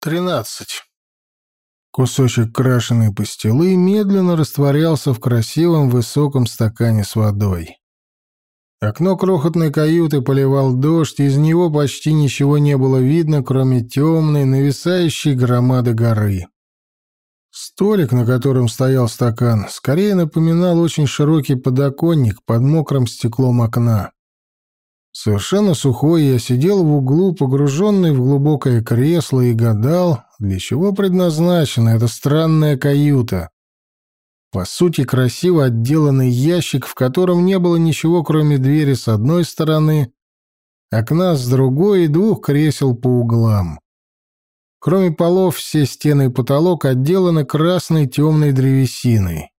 Тринадцать. Кусочек крашеной пастилы медленно растворялся в красивом высоком стакане с водой. Окно крохотной каюты поливал дождь, из него почти ничего не было видно, кроме темной, нависающей громады горы. Столик, на котором стоял стакан, скорее напоминал очень широкий подоконник под мокрым стеклом окна. Совершенно сухой я сидел в углу, погруженный в глубокое кресло, и гадал, для чего предназначена эта странная каюта. По сути, красиво отделанный ящик, в котором не было ничего, кроме двери с одной стороны, окна с другой и двух кресел по углам. Кроме полов, все стены и потолок отделаны красной темной древесиной.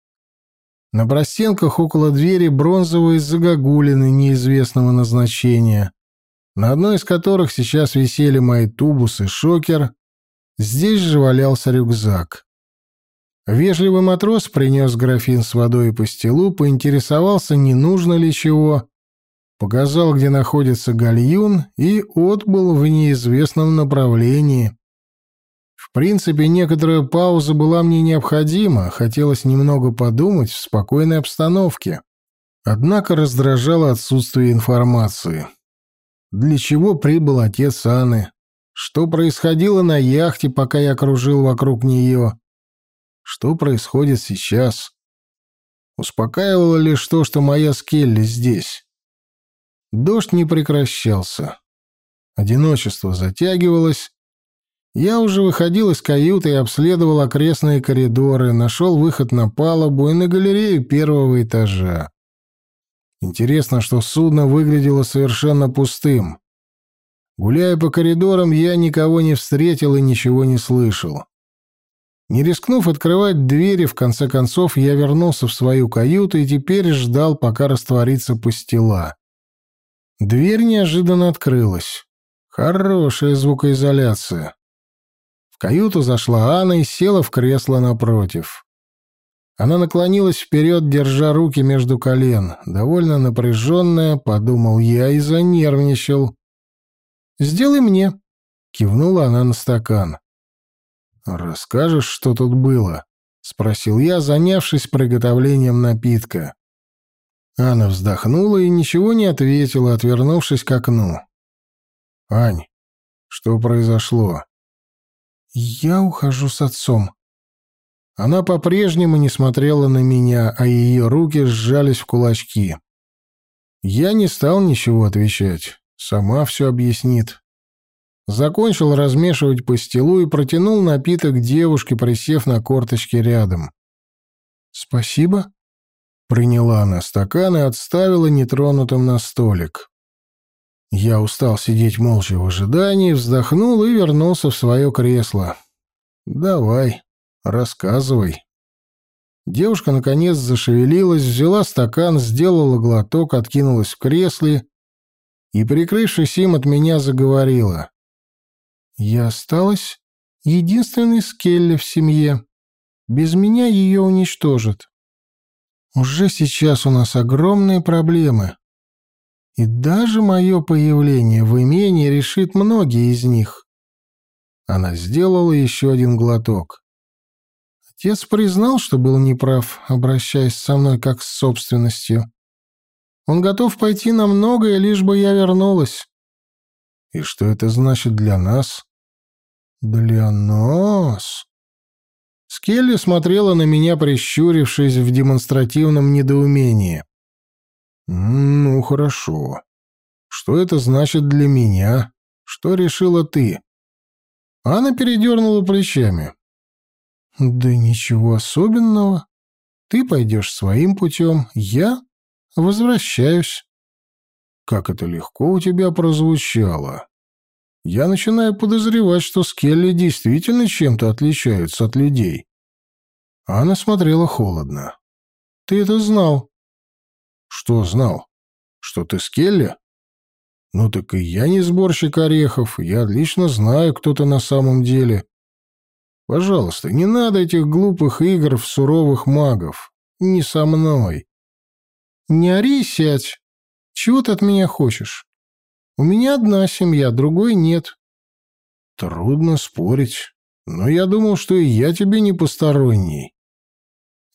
На простенках около двери бронзовые загогулины неизвестного назначения, на одной из которых сейчас висели мои тубус и шокер, здесь же валялся рюкзак. Вежливый матрос принес графин с водой и пастилу, поинтересовался, не нужно ли чего, показал, где находится гальюн, и отбыл в неизвестном направлении. Принципе, некоторая пауза была мне необходима, хотелось немного подумать в спокойной обстановке. Однако раздражало отсутствие информации. Для чего прибыл отец Анны? Что происходило на яхте, пока я кружил вокруг нее? Что происходит сейчас? Успокаивало лишь то, что моя Скелли здесь. Дождь не прекращался. Одиночество затягивалось, я уже выходил из каюты и обследовал окрестные коридоры, нашел выход на палубу и на галерею первого этажа. Интересно, что судно выглядело совершенно пустым. Гуляя по коридорам, я никого не встретил и ничего не слышал. Не рискнув открывать двери, в конце концов я вернулся в свою каюту и теперь ждал, пока растворится пастила. Дверь неожиданно открылась. Хорошая звукоизоляция. Каюту зашла Анна и села в кресло напротив. Она наклонилась вперед, держа руки между колен. Довольно напряженная, подумал я и занервничал. «Сделай мне», — кивнула она на стакан. «Расскажешь, что тут было?» — спросил я, занявшись приготовлением напитка. Анна вздохнула и ничего не ответила, отвернувшись к окну. «Ань, что произошло?» «Я ухожу с отцом». Она по-прежнему не смотрела на меня, а ее руки сжались в кулачки. Я не стал ничего отвечать. Сама все объяснит. Закончил размешивать пастилу и протянул напиток девушке, присев на корточки рядом. «Спасибо», — приняла она стакан и отставила нетронутым на столик. Я устал сидеть молча в ожидании, вздохнул и вернулся в свое кресло. «Давай, рассказывай». Девушка, наконец, зашевелилась, взяла стакан, сделала глоток, откинулась в кресле и, прикрывшись им, от меня заговорила. «Я осталась единственной скелли в семье. Без меня ее уничтожат. Уже сейчас у нас огромные проблемы. И даже мое появление в имении решит многие из них. Она сделала еще один глоток. Отец признал, что был неправ, обращаясь со мной как с собственностью. Он готов пойти на многое, лишь бы я вернулась. И что это значит для нас? Для нас? Скелли смотрела на меня, прищурившись в демонстративном недоумении. «Ну, хорошо. Что это значит для меня? Что решила ты?» Она передернула плечами. «Да ничего особенного. Ты пойдешь своим путем, я возвращаюсь». «Как это легко у тебя прозвучало. Я начинаю подозревать, что скелли действительно чем-то отличаются от людей». Она смотрела холодно. «Ты это знал?» Что знал? Что ты Скелли? Ну так и я не сборщик орехов, я отлично знаю, кто ты на самом деле. Пожалуйста, не надо этих глупых игр в суровых магов. Не со мной. Не ори, сядь. Чего ты от меня хочешь? У меня одна семья, другой нет. Трудно спорить, но я думал, что и я тебе не посторонний.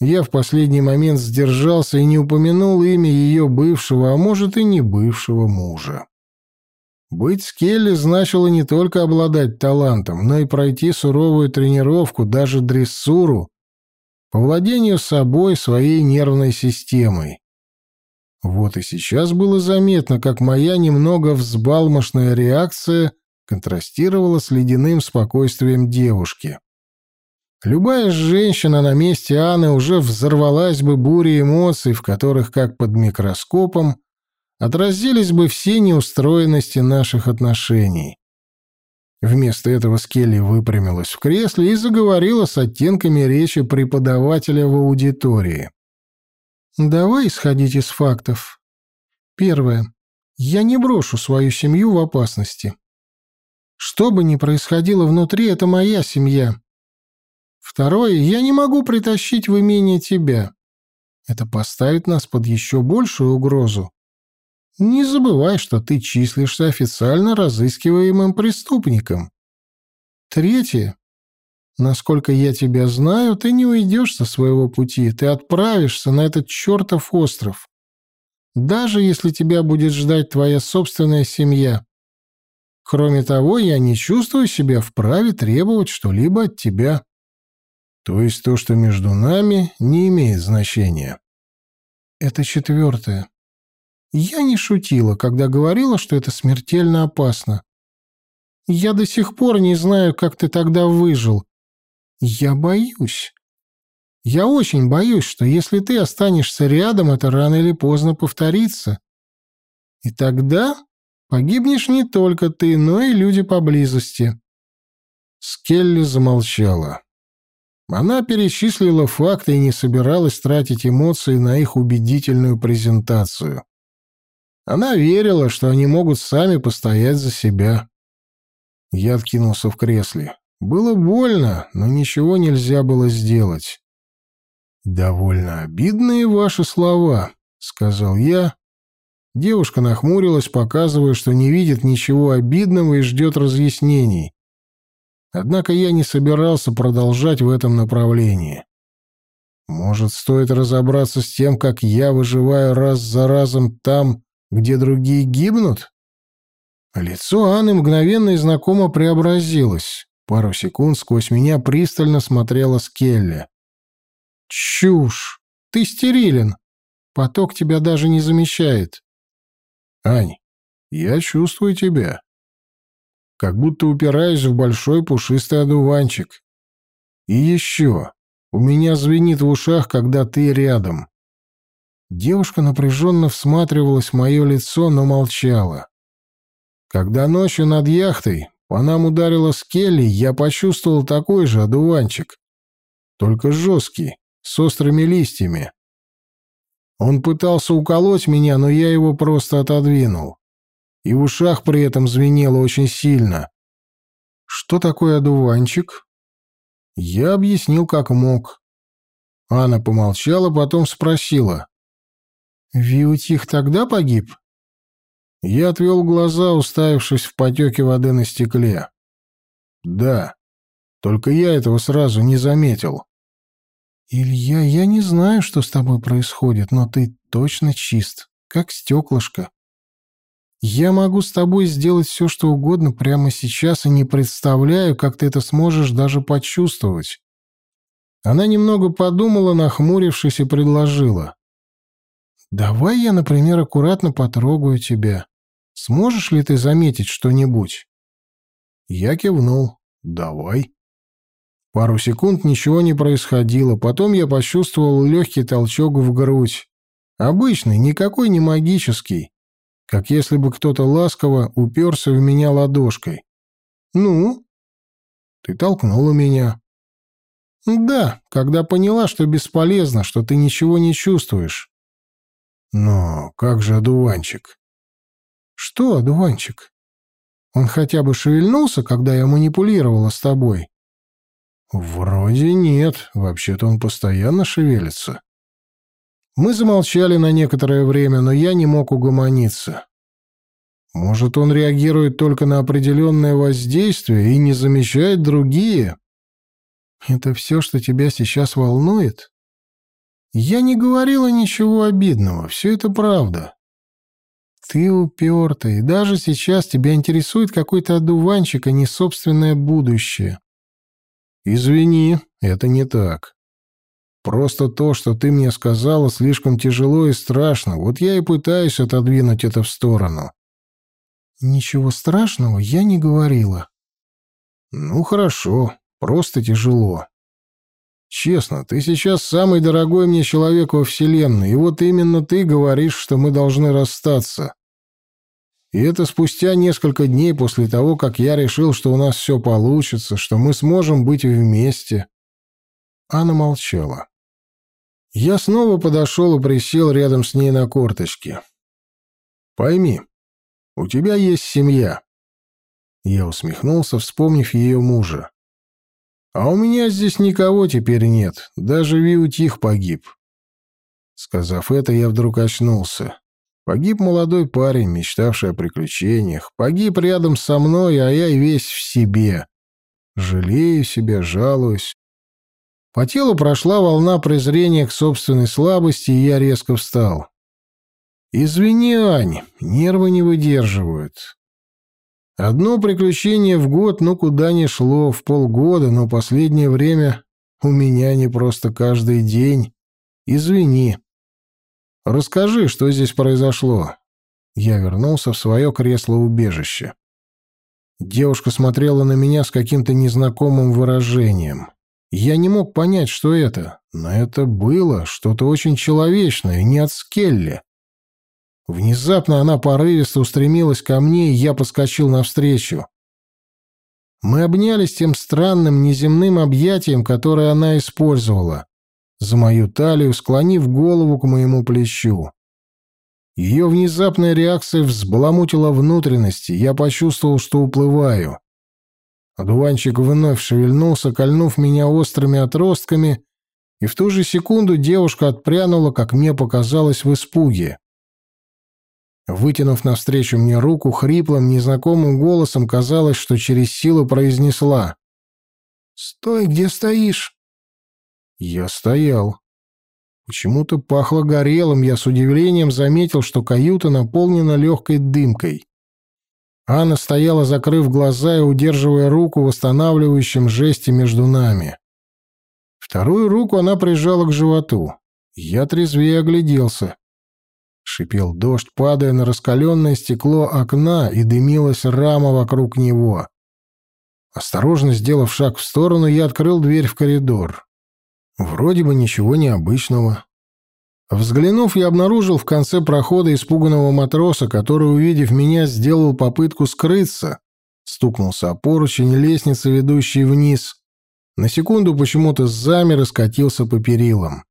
Я в последний момент сдержался и не упомянул имя ее бывшего, а может и не бывшего мужа. Быть с Келли значило не только обладать талантом, но и пройти суровую тренировку, даже дрессуру, по владению собой, своей нервной системой. Вот и сейчас было заметно, как моя немного взбалмошная реакция контрастировала с ледяным спокойствием девушки. Любая женщина на месте Анны уже взорвалась бы бурей эмоций, в которых, как под микроскопом, отразились бы все неустроенности наших отношений. Вместо этого Скелли выпрямилась в кресле и заговорила с оттенками речи преподавателя в аудитории. «Давай исходить из фактов. Первое. Я не брошу свою семью в опасности. Что бы ни происходило внутри, это моя семья. Второе. Я не могу притащить в имение тебя. Это поставит нас под еще большую угрозу. Не забывай, что ты числишься официально разыскиваемым преступником. Третье. Насколько я тебя знаю, ты не уйдешь со своего пути, ты отправишься на этот чертов остров. Даже если тебя будет ждать твоя собственная семья. Кроме того, я не чувствую себя вправе требовать что-либо от тебя. То есть то, что между нами, не имеет значения. Это четвертое. Я не шутила, когда говорила, что это смертельно опасно. Я до сих пор не знаю, как ты тогда выжил. Я боюсь. Я очень боюсь, что если ты останешься рядом, это рано или поздно повторится. И тогда погибнешь не только ты, но и люди поблизости. Скелли замолчала. Она перечислила факты и не собиралась тратить эмоции на их убедительную презентацию. Она верила, что они могут сами постоять за себя. Я откинулся в кресле. Было больно, но ничего нельзя было сделать. «Довольно обидные ваши слова», — сказал я. Девушка нахмурилась, показывая, что не видит ничего обидного и ждет разъяснений. Однако я не собирался продолжать в этом направлении. Может, стоит разобраться с тем, как я выживаю раз за разом там, где другие гибнут? Лицо Анны мгновенно и знакомо преобразилось. Пару секунд сквозь меня пристально смотрела Скелли. «Чушь! Ты стерилен! Поток тебя даже не замещает!» «Ань, я чувствую тебя. Как будто упираюсь в большой пушистый одуванчик. И еще, у меня звенит в ушах, когда ты рядом. Девушка напряженно всматривалась в мое лицо, но молчала. Когда ночью над яхтой по нам ударила скелли, я почувствовал такой же одуванчик, только жесткий, с острыми листьями. Он пытался уколоть меня, но я его просто отодвинул. И в ушах при этом звенело очень сильно. Что такое одуванчик? Я объяснил, как мог. Анна помолчала, потом спросила. Виутих тогда погиб? Я отвел глаза, уставившись в потеке воды на стекле. Да, только я этого сразу не заметил. Илья, я не знаю, что с тобой происходит, но ты точно чист, как стеклышко. Я могу с тобой сделать все, что угодно прямо сейчас, и не представляю, как ты это сможешь даже почувствовать. Она немного подумала, нахмурившись, и предложила. «Давай я, например, аккуратно потрогаю тебя. Сможешь ли ты заметить что-нибудь?» Я кивнул. «Давай». Пару секунд ничего не происходило, потом я почувствовал легкий толчок в грудь. Обычный, никакой не магический. Как если бы кто-то ласково уперся в меня ладошкой. «Ну?» «Ты толкнула меня». «Да, когда поняла, что бесполезно, что ты ничего не чувствуешь. Но как же одуванчик? Что одуванчик? Он хотя бы шевельнулся, когда я манипулировала с тобой? Вроде нет, вообще-то он постоянно шевелится. Мы замолчали на некоторое время, но я не мог угомониться. Может, он реагирует только на определенное воздействие и не замечает другие? Это все, что тебя сейчас волнует? Я не говорила ничего обидного, все это правда. Ты упертый, даже сейчас тебя интересует какой-то одуванчик, а не собственное будущее. Извини, это не так. Просто то, что ты мне сказала, слишком тяжело и страшно. Вот я и пытаюсь отодвинуть это в сторону. Ничего страшного я не говорила. Ну хорошо, просто тяжело. Честно, ты сейчас самый дорогой мне человек во Вселенной, и вот именно ты говоришь, что мы должны расстаться. И это спустя несколько дней после того, как я решил, что у нас все получится, что мы сможем быть вместе. Анна молчала. Я снова подошел и присел рядом с ней на корточки. «Пойми, у тебя есть семья». Я усмехнулся, вспомнив ее мужа. «А у меня здесь никого теперь нет, даже Виутих погиб». Сказав это, я вдруг очнулся. Погиб молодой парень, мечтавший о приключениях. Погиб рядом со мной, а я весь в себе. Жалею себя, жалуюсь. По телу прошла волна презрения к собственной слабости, и я резко встал. «Извини, Ань, нервы не выдерживают. Одно приключение в год, ну куда ни шло, в полгода, но последнее время у меня не просто каждый день. Извини. Расскажи, что здесь произошло». Я вернулся в свое кресло-убежище. Девушка смотрела на меня с каким-то незнакомым выражением. Я не мог понять, что это, но это было что-то очень человечное, не от Скелли. Внезапно она порывисто устремилась ко мне, и я поскочил навстречу. Мы обнялись тем странным неземным объятием, которое она использовала, за мою талию, склонив голову к моему плечу. Ее внезапная реакция взбаламутила внутренности, я почувствовал, что уплываю. Одуванчик вновь шевельнулся, кольнув меня острыми отростками, и в ту же секунду девушка отпрянула, как мне показалось, в испуге. Вытянув навстречу мне руку, хриплым, незнакомым голосом казалось, что через силу произнесла. «Стой, где стоишь?» Я стоял. Почему-то пахло горелым, я с удивлением заметил, что каюта наполнена легкой дымкой. Анна стояла, закрыв глаза и удерживая руку в восстанавливающем жесте между нами. Вторую руку она прижала к животу. Я трезвее огляделся. Шипел дождь, падая на раскаленное стекло окна, и дымилась рама вокруг него. Осторожно сделав шаг в сторону, я открыл дверь в коридор. Вроде бы ничего необычного. Взглянув, я обнаружил в конце прохода испуганного матроса, который, увидев меня, сделал попытку скрыться, стукнулся о поручень лестницы, ведущей вниз. На секунду почему-то замер и скатился по перилам.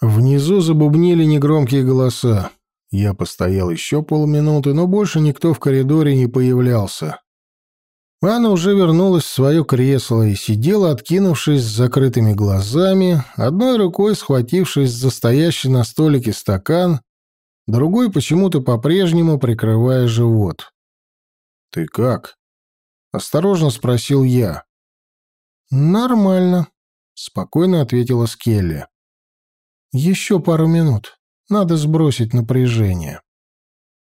Внизу забубнили негромкие голоса. Я постоял еще полминуты, но больше никто в коридоре не появлялся. Анна уже вернулась в свое кресло и сидела, откинувшись с закрытыми глазами, одной рукой схватившись за стоящий на столике стакан, другой почему-то по-прежнему прикрывая живот. «Ты как?» — осторожно спросил я. «Нормально», — спокойно ответила Скелли. «Еще пару минут. Надо сбросить напряжение».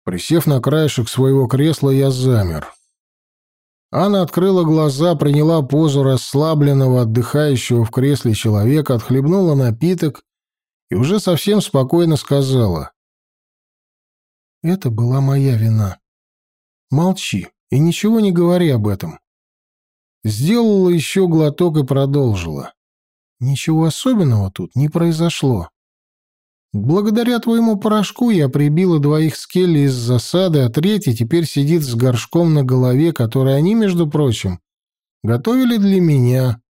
Присев на краешек своего кресла, я замер. Анна открыла глаза, приняла позу расслабленного, отдыхающего в кресле человека, отхлебнула напиток и уже совсем спокойно сказала. «Это была моя вина. Молчи и ничего не говори об этом». Сделала еще глоток и продолжила. «Ничего особенного тут не произошло. Благодаря твоему порошку я прибила двоих скелли из засады, а третий теперь сидит с горшком на голове, который они, между прочим, готовили для меня.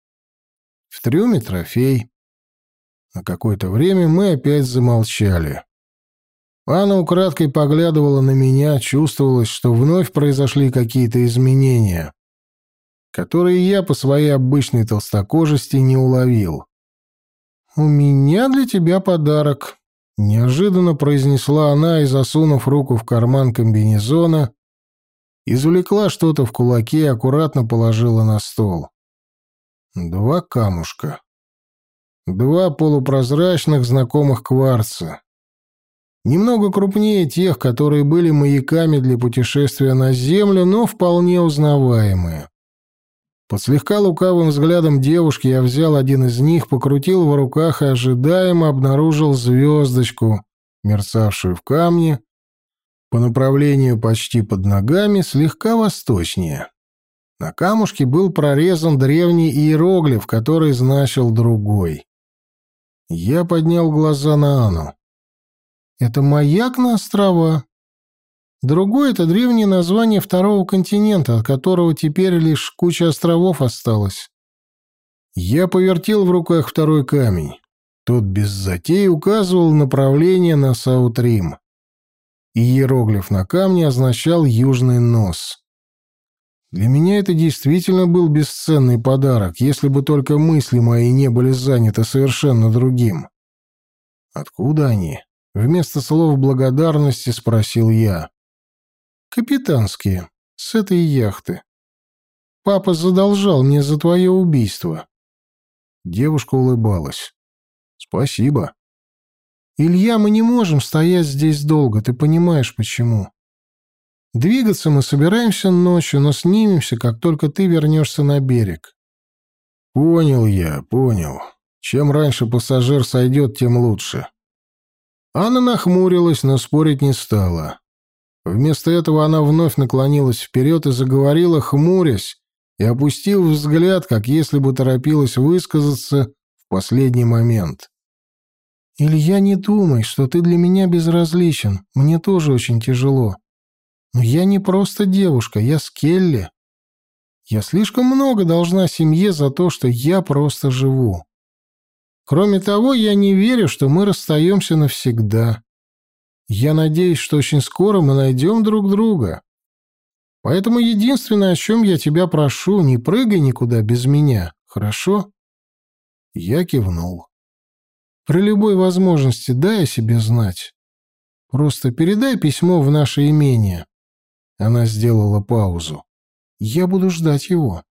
В трюме трофей. На какое-то время мы опять замолчали. Анна украдкой поглядывала на меня, чувствовалось, что вновь произошли какие-то изменения, которые я по своей обычной толстокожести не уловил. «У меня для тебя подарок», Неожиданно произнесла она и, засунув руку в карман комбинезона, Извлекла что-то в кулаке и аккуратно положила на стол. Два камушка. Два полупрозрачных знакомых кварца. Немного крупнее тех, которые были маяками для путешествия на Землю, но вполне узнаваемые. Под слегка лукавым взглядом девушки я взял один из них, покрутил в руках и ожидаемо обнаружил звездочку, мерцавшую в камне, по направлению почти под ногами, слегка восточнее. На камушке был прорезан древний иероглиф, который значил другой. Я поднял глаза на Анну. «Это маяк на острова?» Другое — это древнее название второго континента, от которого теперь лишь куча островов осталась. Я повертел в руках второй камень. Тот без затей указывал направление на Саутрим. Иероглиф на камне означал «южный нос». Для меня это действительно был бесценный подарок, если бы только мысли мои не были заняты совершенно другим. «Откуда они?» — вместо слов благодарности спросил я. «Капитанские, с этой яхты. Папа задолжал мне за твое убийство». Девушка улыбалась. «Спасибо». «Илья, мы не можем стоять здесь долго, ты понимаешь, почему. Двигаться мы собираемся ночью, но снимемся, как только ты вернешься на берег». «Понял я, понял. Чем раньше пассажир сойдет, тем лучше». Анна нахмурилась, но спорить не стала. Вместо этого она вновь наклонилась вперед и заговорила, хмурясь, и опустив взгляд, как если бы торопилась высказаться в последний момент. «Илья, не думай, что ты для меня безразличен. Мне тоже очень тяжело. Но я не просто девушка, я Скелли. Я слишком много должна семье за то, что я просто живу. Кроме того, я не верю, что мы расстаемся навсегда. Я надеюсь, что очень скоро мы найдем друг друга. Поэтому единственное, о чем я тебя прошу, не прыгай никуда без меня, хорошо?» Я кивнул. При любой возможности дай о себе знать. Просто передай письмо в наше имение. Она сделала паузу. Я буду ждать его.